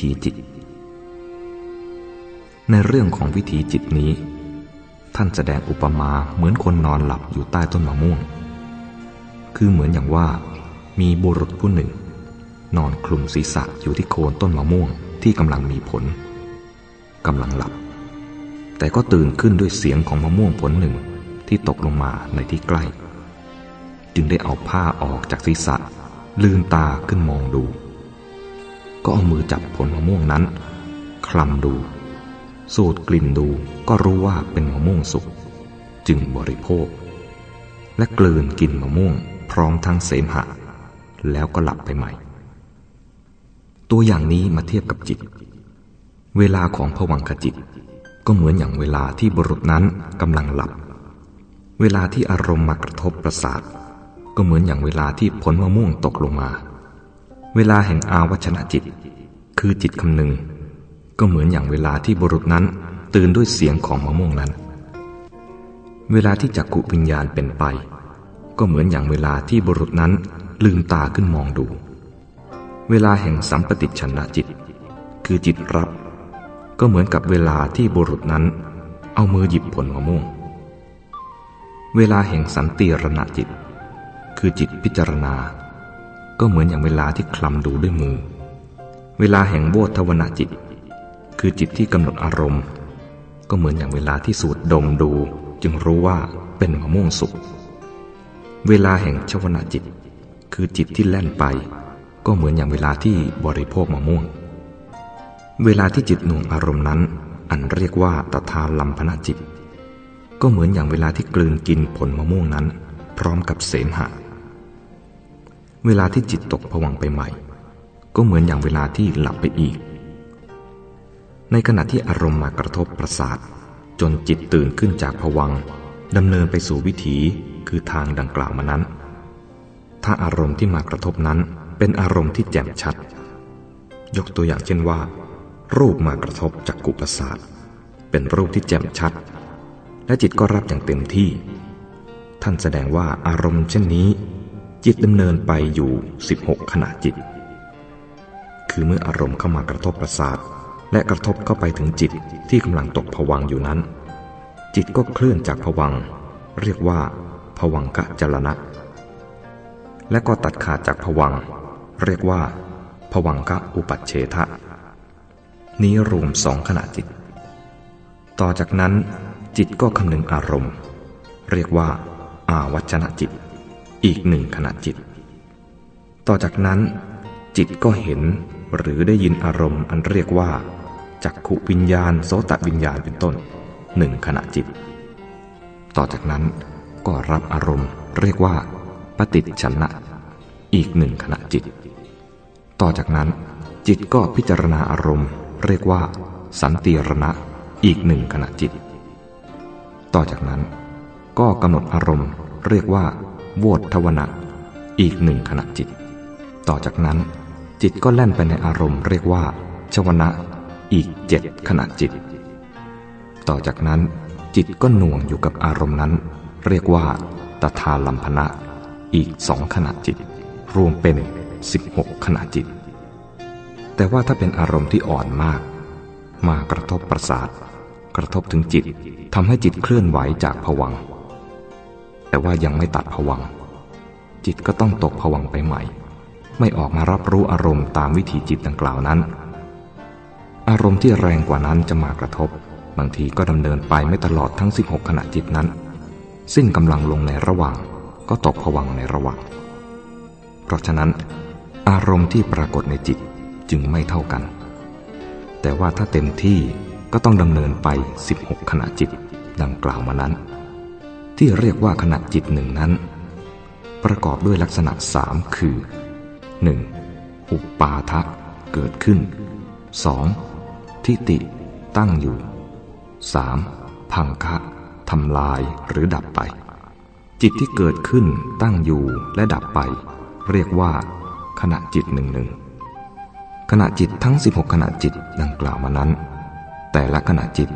ถีจิต ในเรื่องของวิถีจิตนี้ ท่านแสดงอุปมาเหมือนคนนอนหลับอยู่ใต้ต้นมะม่วง คือเหมือนอย่างว่ามีบุรุษผู้หนึ่ง นอนคลุมศีรษะอยู่ที่โคนต้นมะม่วงที่กำลังมีผลกำลังหลับ แต่ก็ตื่นขึ้นด้วยเสียงของมะม่วงผลหนึ่งที่ตกลงมาในที่ใกล้ จึงได้เอาผ้าออกจากศีรษะ ลืมตาขึ้นมองดู ก็เอามือจับผลมะม่วงนั้น คลำดู สูดกลิ่นดูก็รู้ว่าเป็นมะม่วงสุกจึงบริโภค และกลืนกินมะม่วงพร้อมทั้งเสมหะ แล้วก็หลับไปใหม่ ตัวอย่างนี้มาเทียบกับจิต เวลาของผวังขจิต ก็เหมือนอย่างเวลาที่บุรุษนั้นกำลังหลับ เวลาที่อารมณ์มากระทบประสาท ก็เหมือนอย่างเวลาที่ผลมะม่วงตกลงมา เวลาแห่งอาวัชนะจิต คือจิตคำหนึ่งก็เหมือนอย่างเวลาที่บุรุษนั้นตื่นด้วยเสียงของมะม่วงนั้น เวลาที่จักกุวิญญาณเป็นไป ก็เหมือนอย่างเวลาที่บุรุษนั้นลืมตาขึ้นมองดู เวลาแห่งสัมปติชนะจิต คือจิตรับ ก็เหมือนกับเวลาที่บุรุษนั้น เอามือหยิบผลมะม่วง เวลาแห่งสันติรณจิต คือจิตพิจารณา ก็เหมือนอย่างเวลาที่คลำดูด้วยมือ เวลาแห่งโบธวนาจิต คือจิตที่กำหนดอารมณ์ ก็เหมือนอย่างเวลาที่สูดดมดู จึงรู้ว่าเป็นมะม่วงสุกเวลาแห่งชวนาจิต คือจิตที่แล่นไป ก็เหมือนอย่างเวลาที่บริโภคมะม่วง เวลาที่จิตหน่วงอารมณ์นั้น อันเรียกว่าตถาลัมพนาจิต ก็เหมือนอย่างเวลาที่กลืนกินผลมะม่วงนั้น พร้อมกับเสมหะ เวลาที่จิตตกผวังไปใหม่ ก็เหมือนอย่างเวลาที่หลับไปอีก ในขณะที่อารมณ์มากระทบประสาท จนจิตตื่นขึ้นจากผวังดำเนินไปสู่วิถีคือทางดังกล่าวมานั้น ถ้าอารมณ์ที่มากระทบนั้นเป็นอารมณ์ที่แจ่มชัด ยกตัวอย่างเช่นว่า รูปมากระทบจากกุประสาทเป็นรูปที่แจ่มชัด และจิตก็รับอย่างเต็มที่ ท่านแสดงว่าอารมณ์เช่นนี้ จิตดำเนินไปอยู่ 16 ขณะจิต คือเมื่ออารมณ์เข้ามากระทบประสาท และกระทบเข้าไปถึงจิตที่กำลังตกผวังอยู่นั้น จิตก็เคลื่อนจากผวัง เรียกว่าผวังกะจรณะและก็ตัดขาดจากผวัง เรียกว่าผวังกะอุปัชเฉทะ นี้รวมสองขณะจิต ต่อจากนั้นจิตก็คำนึงอารมณ์ เรียกว่า อาวัชนะจิต อีกหนึ่งขณะจิต ต่อจากนั้น จิตก็เห็นหรือได้ยินอารมณ์อันเรียกว่า จักขุวิญญาณโสตวิญญาณเป็นต้นหนึ่งขณะจิต ต่อจากนั้นก็รับอารมณ์เรียกว่า ปฏิชนะอีกหนึ่งขณะจิต ต่อจากนั้น จิตก็พิจารณาอารมณ์ เรียกว่า สันติรณะอีกหนึ่งขณะจิต ต่อจากนั้น ก็กำหนดอารมณ์ เรียกว่า โวทวนะอีกหนึ่งขณะจิต ต่อจากนั้นจิตก็แล่นไปในอารมณ์เรียกว่า ชวนะอีกเจ็ดขณะจิต ต่อจากนั้นจิตก็หน่วงอยู่กับอารมณ์นั้น เรียกว่าตถาลัมพนะอีกสองขณะจิต รวมเป็นสิบหกขณะจิต แต่ว่าถ้าเป็นอารมณ์ที่อ่อนมาก มากระทบประสาท กระทบถึงจิตทำให้จิตเคลื่อนไหวจากผวัง แต่ว่ายังไม่ตัดผวัง จิตก็ต้องตกผวังไปใหม่ ไม่ออกมารับรู้อารมณ์ตามวิถีจิตดังกล่าวนั้น อารมณ์ที่แรงกว่านั้นจะมากระทบ บางทีก็ดำเนินไปไม่ตลอดทั้ง 16 ขณะจิตนั้นสิ้นกำลังลงในระหว่าง ก็ตกผวังในระหว่าง เพราะฉะนั้น อารมณ์ที่ปรากฏในจิตจึงไม่เท่ากัน แต่ว่าถ้าเต็มที่ก็ต้องดำเนินไป 16 ขณะจิตดังกล่าวมานั้น ที่เรียกว่าขณะจิตหนึ่งนั้น ประกอบด้วยลักษณะสามคือ 1. อุปปาทะเกิดขึ้น 2. ทิติตั้งอยู่ 3. พังคะทำลายหรือดับไป จิตที่เกิดขึ้นตั้งอยู่และดับไป เรียกว่า ขณะจิตหนึ่งหนึ่งขณะจิตทั้ง 16 ขณะจิตดังกล่าวมานั้น แต่ละขณะจิต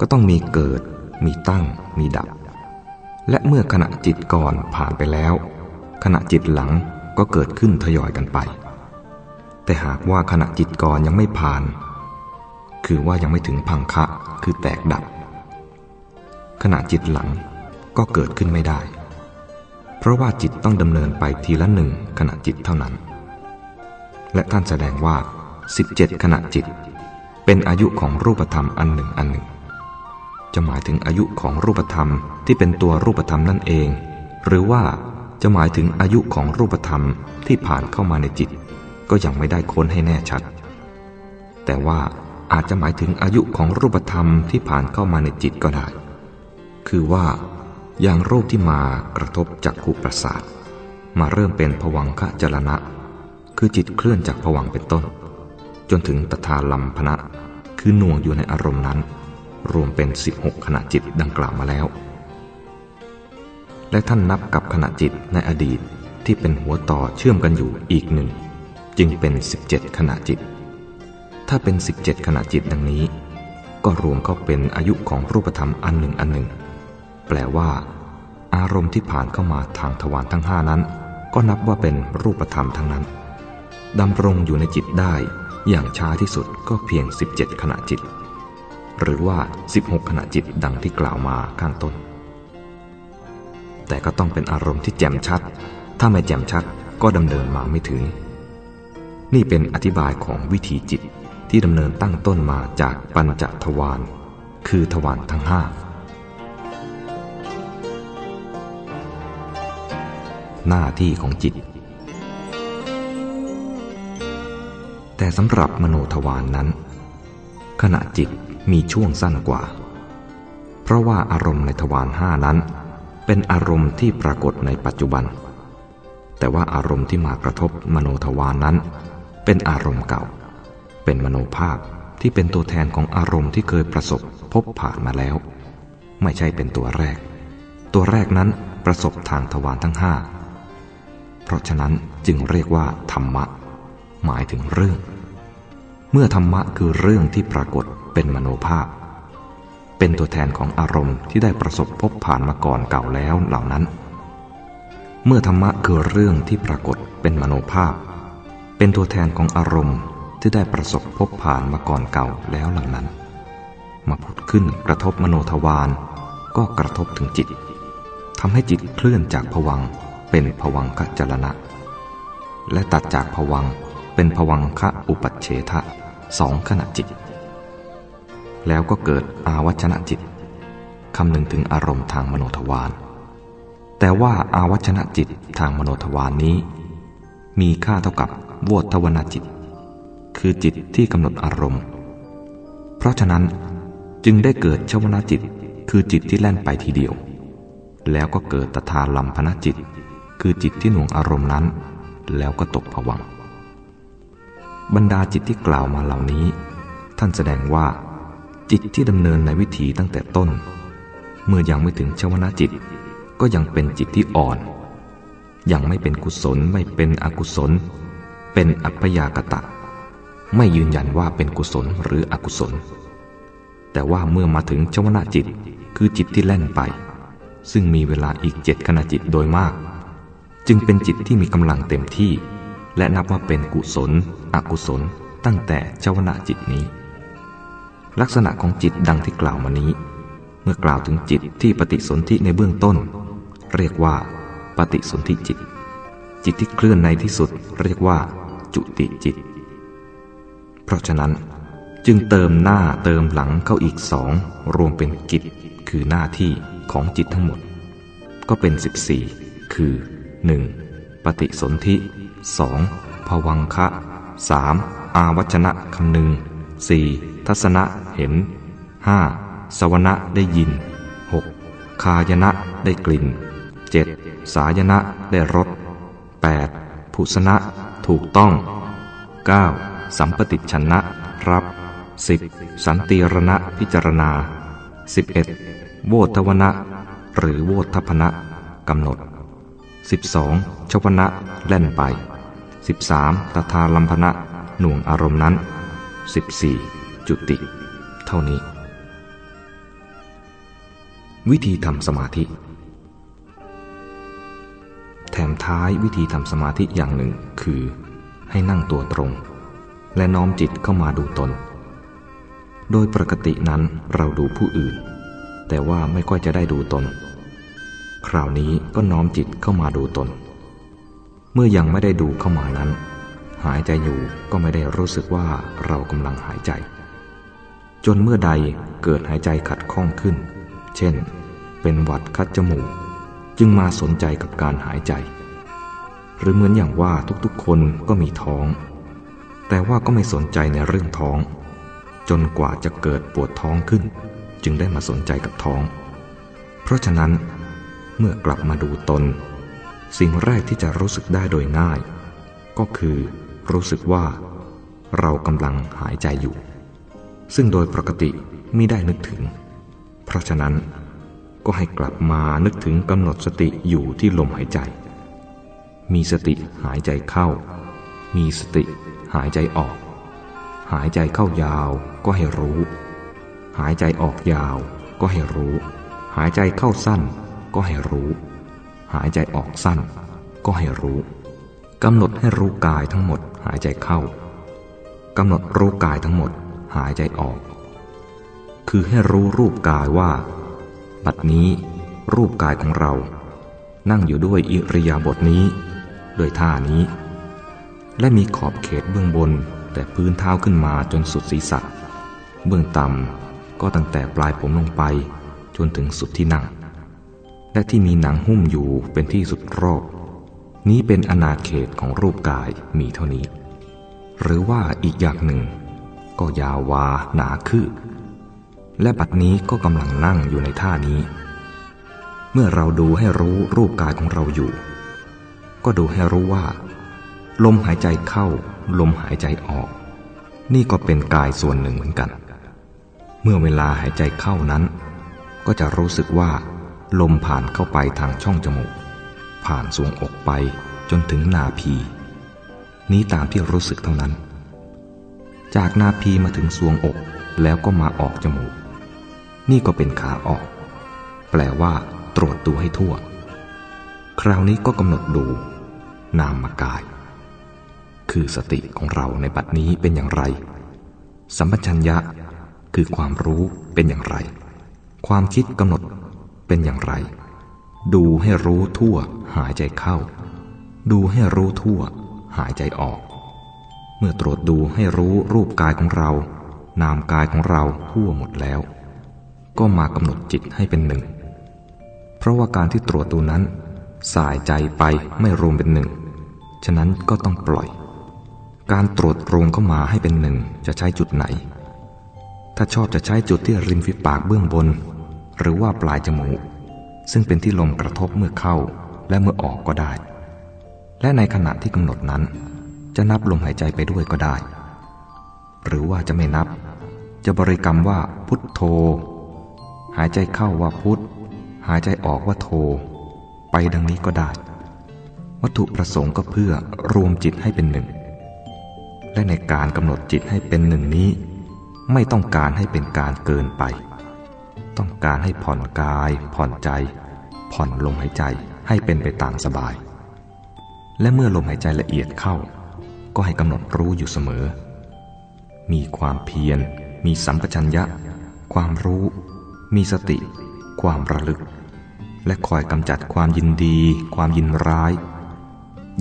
ก็ต้องมีเกิด มีตั้ง มีดับ และเมื่อขณะจิตก่อนผ่านไปแล้ว ขณะจิตหลังก็เกิดขึ้นทยอยกันไป แต่หากว่าขณะจิตก่อนยังไม่ผ่าน คือว่ายังไม่ถึงพังคะคือแตกดับ ขณะจิตหลังก็เกิดขึ้นไม่ได้ เพราะว่าจิตต้องดำเนินไปทีละหนึ่งขณะจิตเท่านั้น และท่านแสดงว่า 17 ขณะจิต เป็นอายุของรูปธรรมอันหนึ่งอันหนึ่ง จะหมายถึงอายุของรูปธรรมที่เป็นตัวรูปธรรมนั่นเอง หรือว่าจะหมายถึงอายุของรูปธรรมที่ผ่านเข้ามาในจิต ก็ยังไม่ได้ค้นให้แน่ชัด แต่ว่าอาจจะหมายถึงอายุของรูปธรรมที่ผ่านเข้ามาในจิตก็ได้ คือว่า อย่างรูปที่มากระทบจากขูประสาท มาเริ่มเป็นผวังคะจรณะ คือจิตเคลื่อนจากผวังเป็นต้น จนถึงตถาลัมพนะ คือน่วงอยู่ในอารมณ์นั้น รวมเป็น 16 ขณะจิตดังกล่าวมาแล้ว และท่านนับกับขณะจิตในอดีตที่เป็นหัวต่อเชื่อมกันอยู่อีกหนึ่ง จึงเป็น 17 ขณะจิต ถ้าเป็น 17 ขณะจิตดังนี้ ก็รวมเข้าเป็นอายุของรูปธรรมอันหนึ่งอันหนึ่ง แปลว่า อารมณ์ที่ผ่านเข้ามาทางทวารทั้งห้านั้น ก็นับว่าเป็นรูปธรรมทั้งนั้นดำรงอยู่ในจิตได้อย่างช้าที่สุดก็เพียง 17 ขณะจิต หรือว่า 16 ขณะจิตดังที่กล่าวมาข้างต้น แต่ก็ต้องเป็นอารมณ์ที่แจ่มชัด ถ้าไม่แจ่มชัดก็ดำเนินมาไม่ถึง นี่เป็นอธิบายของวิธีจิตที่ดำเนินตั้งต้นมาจากปัญจทวารคือทวารทั้งห้าหน้าที่ของจิต แต่สำหรับมโนทวารนนั้น ขณะจิต มีช่วงสั้นกว่า เพราะว่าอารมณ์ในทวารห้านั้น เป็นอารมณ์ที่ปรากฏในปัจจุบัน แต่ว่าอารมณ์ที่มากระทบมโนทวารนนั้น เป็นอารมณ์เก่า เป็นมโนภาพที่เป็นตัวแทนของอารมณ์ที่เคยประสบพบผ่านมาแล้ว ไม่ใช่เป็นตัวแรก ตัวแรกนั้นประสบทางทวารทั้งห้าเพราะฉะนั้นจึงเรียกว่าธรรมะ หมายถึงเรื่อง เมื่อธรรมะคือเรื่องที่ปรากฏ เป็นมโนภาพ เป็นตัวแทนของอารมณ์ที่ได้ประสบพบผ่านมาก่อนเก่าแล้วเหล่านั้น เมื่อธรรมะคือเรื่องที่ปรากฏเป็นมโนภาพ เป็นตัวแทนของอารมณ์ที่ได้ประสบพบผ่านมาก่อนเก่าแล้วเหล่านั้น มาผุดขึ้นกระทบมโนทวารก็กระทบถึงจิตทำให้จิตเคลื่อนจากผวังเป็นผวังคจรณะ และตัดจากผวังเป็นผวังคะอุปัชเฉทะสองขณะจิต แล้วก็เกิดอาวัชนะจิตคำหนึ่งถึงอารมณ์ทางมโนทวาร แต่ว่าอาวัชนะจิตทางมโนทวารนนี้ มีค่าเท่ากับวทวนาจิต คือจิตที่กำหนดอารมณ์ เพราะฉะนั้นจึงได้เกิดชวนาจิต คือจิตที่แล่นไปทีเดียว แล้วก็เกิดตถาลัมพนจิต คือจิตที่หน่วงอารมณ์นั้น แล้วก็ตกผวังบรรดาจิตที่กล่าวมาเหล่านี้ ท่านแสดงว่า จิตที่ดำเนินในวิถีตั้งแต่ต้น เมื่อยังไม่ถึงชวนาจิต ก็ยังเป็นจิตที่อ่อน ยังไม่เป็นกุศลไม่เป็นอกุศล เป็นอัพยากตะ ไม่ยืนยันว่าเป็นกุศลหรืออกุศล แต่ว่าเมื่อมาถึงชวนาจิตคือจิตที่แล่นไป ซึ่งมีเวลาอีกเจ็ดขณะจิตโดยมาก จึงเป็นจิตที่มีกำลังเต็มที่ และนับว่าเป็นกุศล อกุศล ตั้งแต่เจวนาจิตนี้ ลักษณะของจิตดังที่กล่าวมานี้ เมื่อกล่าวถึงจิตที่ปฏิสนธิในเบื้องต้น เรียกว่า ปฏิสนธิจิต จิตที่เคลื่อนในที่สุด เรียกว่า จุติจิต เพราะฉะนั้นจึงเติมหน้าเติมหลังเข้าอีกสองรวมเป็นกิจ คือหน้าที่ของจิตทั้งหมด ก็เป็น 14 คือ 1. ปฏิสนธิ 2. ภวังคะ 3. อาวัชนะคำหนึ่ง 4. ทัศนะเห็น 5. สวนะได้ยิน 6. คายนะได้กลิ่น 7. สายนะได้รส 8. ผุสนะถูกต้อง 9. สัมปติชนะรับ 10. สันติรณะพิจารณา 11. โวทวนะหรือโวทพนะกำหนด 12. ชวนะแล่นไป 13. ตถาลัมพนะหน่วงอารมณ์นั้น 14. จุติ เท่านี้ วิธีทำสมาธิ แถมท้ายวิธีทำสมาธิอย่างหนึ่งคือให้นั่งตัวตรง และน้อมจิตเข้ามาดูตน โดยปกตินั้นเราดูผู้อื่น แต่ว่าไม่ค่อยจะได้ดูตน คราวนี้ก็น้อมจิตเข้ามาดูตน เมื่อยังไม่ได้ดูเข้ามานั้นหายใจอยู่ก็ไม่ได้รู้สึกว่าเรากำลังหายใจ จนเมื่อใดเกิดหายใจขัดข้องขึ้น เช่น เป็นหวัดคัดจมูก จึงมาสนใจกับการหายใจ หรือเหมือนอย่างว่าทุกๆคนก็มีท้อง แต่ว่าก็ไม่สนใจในเรื่องท้อง จนกว่าจะเกิดปวดท้องขึ้น จึงได้มาสนใจกับท้อง เพราะฉะนั้นเมื่อกลับมาดูตน สิ่งแรกที่จะรู้สึกได้โดยง่าย ก็คือรู้สึกว่าเรากำลังหายใจอยู่ ซึ่งโดยปกติไม่ได้นึกถึง เพราะฉะนั้นก็ให้กลับมานึกถึงกำหนดสติอยู่ที่ลมหายใจ มีสติหายใจเข้า มีสติหายใจออก หายใจเข้ายาวก็ให้รู้ หายใจออกยาวก็ให้รู้ หายใจเข้าสั้นก็ให้รู้ หายใจออกสั้นก็ให้รู้กำหนดให้รู้กายทั้งหมดหายใจเข้ากำหนดรู้กายทั้งหมด หายใจออก คือให้รู้รูปกายว่า บัดนี้รูปกายของเรา นั่งอยู่ด้วยอิริยาบถนี้โดยท่านี้ และมีขอบเขตเบื้องบนแต่พื้นเท้าขึ้นมาจนสุดศีรษะ เบื้องต่ำก็ตั้งแต่ปลายผมลงไป จนถึงสุดที่นั่ง และที่มีหนังหุ้มอยู่เป็นที่สุดรอบ นี้เป็นอนาเขตของรูปกายมีเท่านี้ หรือว่าอีกอย่างหนึ่ง ก็ยาววาหนาคืบและบัดนี้ก็กำลังนั่งอยู่ในท่านี้ เมื่อเราดูให้รู้รูปกายของเราอยู่ ก็ดูให้รู้ว่า ลมหายใจเข้า ลมหายใจออก นี่ก็เป็นกายส่วนหนึ่งเหมือนกัน เมื่อเวลาหายใจเข้านั้น ก็จะรู้สึกว่า ลมผ่านเข้าไปทางช่องจมูก ผ่านสวงอกไปจนถึงนาพี นี้ตามที่รู้สึกเท่านั้น จากนาพีมาถึงสวงอกแล้วก็มาออกจมูก นี่ก็เป็นขาออก แปลว่า ตรวจดูให้ทั่ว คราวนี้ก็กำหนดดู นามกาย คือสติของเราในบัดนี้เป็นอย่างไร สัมปชัญญะคือความรู้เป็นอย่างไร ความคิดกำหนดเป็นอย่างไร ดูให้รู้ทั่วหายใจเข้า ดูให้รู้ทั่วหายใจออก เมื่อตรวจดูให้รู้รูปกายของเรา นามกายของเราทั่วหมดแล้ว ก็มากำหนดจิตให้เป็นหนึ่ง เพราะว่าการที่ตรวจดูนั้น สายใจไปไม่รวมเป็นหนึ่ง ฉะนั้นก็ต้องปล่อย การตรวจรวมเข้ามาให้เป็นหนึ่งจะใช้จุดไหน ถ้าชอบจะใช้จุดที่ริมฝีปากเบื้องบน หรือว่าปลายจมูก ซึ่งเป็นที่ลมกระทบเมื่อเข้าและเมื่อออกก็ได้ และในขณะที่กำหนดนั้น จะนับลมหายใจไปด้วยก็ได้ หรือว่าจะไม่นับ จะบริกรรมว่าพุทโธ หายใจเข้าว่าพุทธหายใจออกว่าโทไปดังนี้ก็ได้ วัตถุประสงค์ก็เพื่อรวมจิตให้เป็นหนึ่ง และในการกำหนดจิตให้เป็นหนึ่งนี้ ไม่ต้องการให้เป็นการเกินไป ต้องการให้ผ่อนกาย ผ่อนใจ ผ่อนลมหายใจให้เป็นไปตามสบาย และเมื่อลมหายใจละเอียดเข้า ก็ให้กำหนดรู้อยู่เสมอ มีความเพียร มีสัมปชัญญะ ความรู้ มีสติ ความระลึก และคอยกำจัดความยินดี ความยินร้าย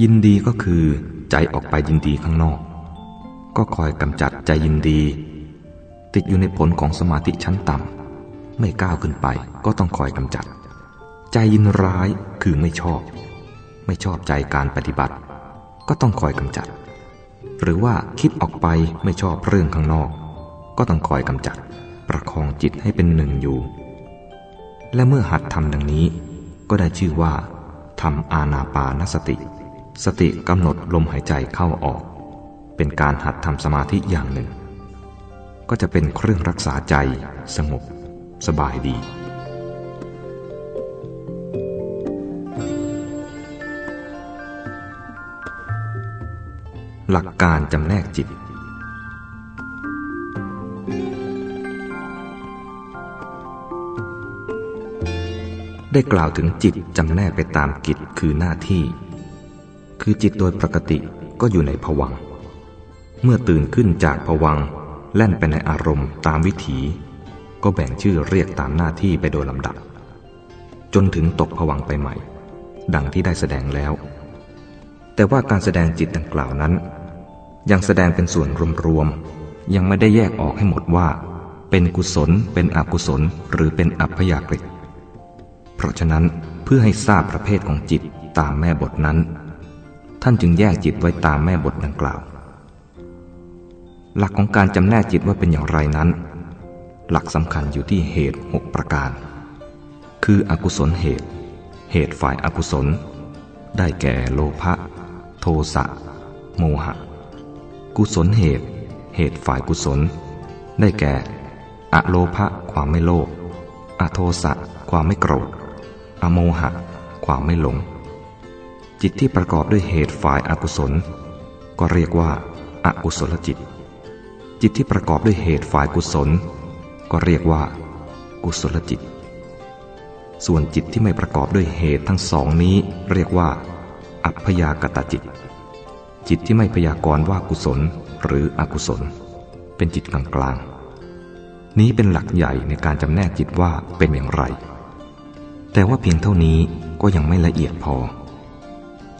ยินดีก็คือใจออกไปยินดีข้างนอก ก็คอยกำจัดใจยินดี ติดอยู่ในผลของสมาธิชั้นต่ำไม่ก้าวขึ้นไปก็ต้องคอยกำจัด ใจยินร้ายคือไม่ชอบ ไม่ชอบใจการปฏิบัติ ก็ต้องคอยกำจัด หรือว่าคิดออกไปไม่ชอบเรื่องข้างนอก ก็ต้องคอยกำจัดประคองจิตให้เป็นหนึ่งอยู่ และเมื่อหัดทำดังนี้ ก็ได้ชื่อว่าทำอาณาปานสติ สติกำหนดลมหายใจเข้าออก เป็นการหัดทำสมาธิอย่างหนึ่ง ก็จะเป็นเครื่องรักษาใจสงบสบายดี หลักการจำแนกจิต ได้กล่าวถึงจิตจำแนกไปตามกิจคือหน้าที่ คือจิตโดยปกติก็อยู่ในผวัง เมื่อตื่นขึ้นจากผวังแล่นไปในอารมณ์ตามวิถี ก็แบ่งชื่อเรียกตามหน้าที่ไปโดยลำดับ จนถึงตกผวังไปใหม่ ดังที่ได้แสดงแล้วแต่ว่าการแสดงจิตดังกล่าวนั้น ยังแสดงเป็นส่วนรวมๆยังไม่ได้แยกออกให้หมดว่า เป็นกุศล เป็นอกุศล หรือเป็นอัพยากฤิเพราะฉะนั้นเพื่อให้ทราบประเภทของจิตตามแม่บทนั้น ท่านจึงแยกจิตไว้ตามแม่บทดังกล่าว หลักของการจำแนกจิตว่าเป็นอย่างไรนั้น หลักสำคัญอยู่ที่เหตุหกประการ คืออกุศลเหตุ เหตุฝ่ายอากุศล ได้แก่โลภะโทสะโมหะ กุศลเหตุ เหตุฝ่ายกุศล ได้แก่ อโลภะความไม่โลภ อโทสะความไม่โกรธ อโมหะ ความไม่หลง จิตที่ประกอบด้วยเหตุฝ่ายอากุศล ก็เรียกว่าอากุศลจิต จิตที่ประกอบด้วยเหตุฝ่ายกุศล ก็เรียกว่า กุศลจิต ส่วนจิตที่ไม่ประกอบด้วยเหตุทั้งสองนี้ เรียกว่า อัพยากตจิต จิตที่ไม่พยากรณ์ว่ากุศลหรืออกุศล เป็นจิตกลางกลางนี้เป็นหลักใหญ่ในการจำแนกจิตว่าเป็นอย่างไร แต่ว่าเพียงเท่านี้ก็ยังไม่ละเอียดพอ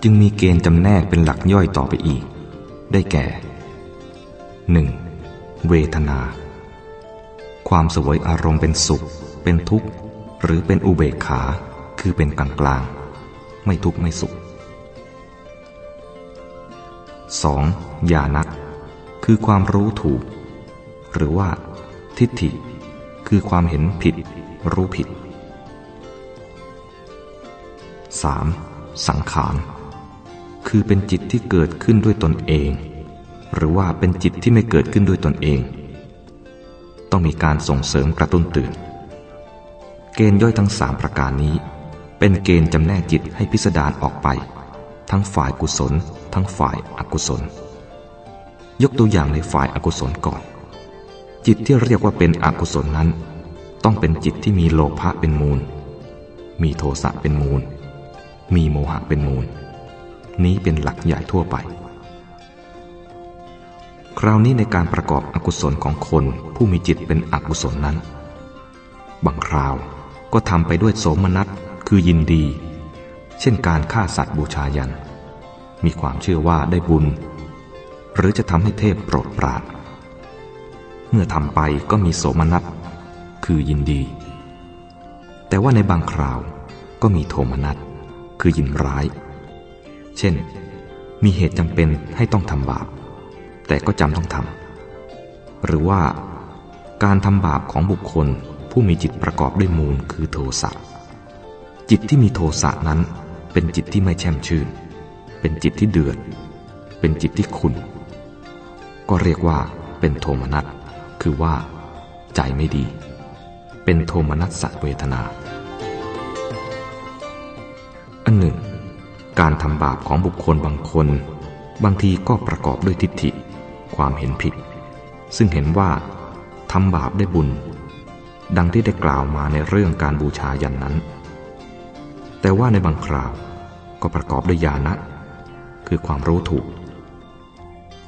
จึงมีเกณฑ์จำแนกเป็นหลักย่อยต่อไปอีก ได้แก่ 1. เวทนา ความสวยอารมณ์เป็นสุข เป็นทุกข์ หรือเป็นอุเบกขา คือเป็นกลางกลาง ไม่ทุกข์ไม่สุข 2. ญาณะคือความรู้ถูก หรือว่า ทิฏฐิ คือความเห็นผิด รู้ผิด 3. สังขารคือเป็นจิตที่เกิดขึ้นด้วยตนเอง หรือว่าเป็นจิตที่ไม่เกิดขึ้นด้วยตนเอง ต้องมีการส่งเสริมกระตุ้นตื่น เกณฑ์ย่อยทั้งสามประการนี้ เป็นเกณฑ์จำแนกจิตให้พิสดารออกไป ทั้งฝ่ายกุศล ทั้งฝ่ายอกุศล ยกตัวอย่างในฝ่ายอากุศลก่อน จิตที่เรียกว่าเป็นอกุศลนั้น ต้องเป็นจิตที่มีโลภะเป็นมูล มีโทสะเป็นมูล มีโมหะเป็นมูล นี้เป็นหลักใหญ่ทั่วไป คราวนี้ในการประกอบอกุศลของคนผู้มีจิตเป็นอกุศลนั้น บางคราวก็ทำไปด้วยโสมนัสคือยินดี เช่นการฆ่าสัตว์บูชายัน มีความเชื่อว่าได้บุญ หรือจะทำให้เทพโปรดปรานเมื่อทำไปก็มีโสมนัส คือยินดี แต่ว่าในบางคราวก็มีโทมนัส คือยินร้าย เช่น มีเหตุจำเป็นให้ต้องทำบาป แต่ก็จำต้องทำ หรือว่าการทำบาปของบุคคลผู้มีจิตประกอบด้วยมูลคือโทสะจิตที่มีโทสะนั้น เป็นจิตที่ไม่แช่มชื่น เป็นจิตที่เดือด เป็นจิตที่ขุนก็เรียกว่าเป็นโทมนัส คือว่า ใจไม่ดี เป็นโทมนัสสเวทนา อันหนึ่ง การทำบาปของบุคคลบางคน บางทีก็ประกอบด้วยทิฏฐิ ความเห็นผิด ซึ่งเห็นว่าทำบาปได้บุญ ดังที่ได้กล่าวมาในเรื่องการบูชายันนั้น แต่ว่าในบางคราวก็ประกอบด้วยญาณะคือความรู้ถูก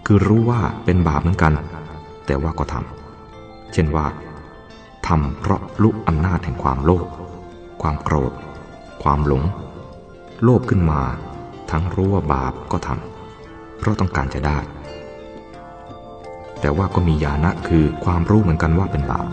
คือรู้ว่าเป็นบาปเหมือนกัน แต่ว่าก็ทำเช่นว่าทำเพราะลุกอำนาจแห่งความโลภความโกรธ ความหลง โลภขึ้นมา ทั้งรู้ว่าบาปก็ทำเพราะต้องการจะได้ แต่ว่าก็มีญาณะคือความรู้เหมือนกันว่าเป็นบาป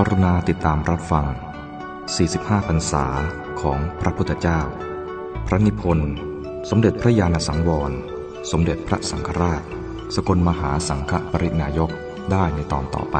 กรุณาติดตามรับฟัง 45 พรรษาของพระพุทธเจ้า พระนิพนธ์ สมเด็จพระญาณสังวร สมเด็จพระสังฆราช สกลมหาสังฆปรินายกได้ในตอนต่อไป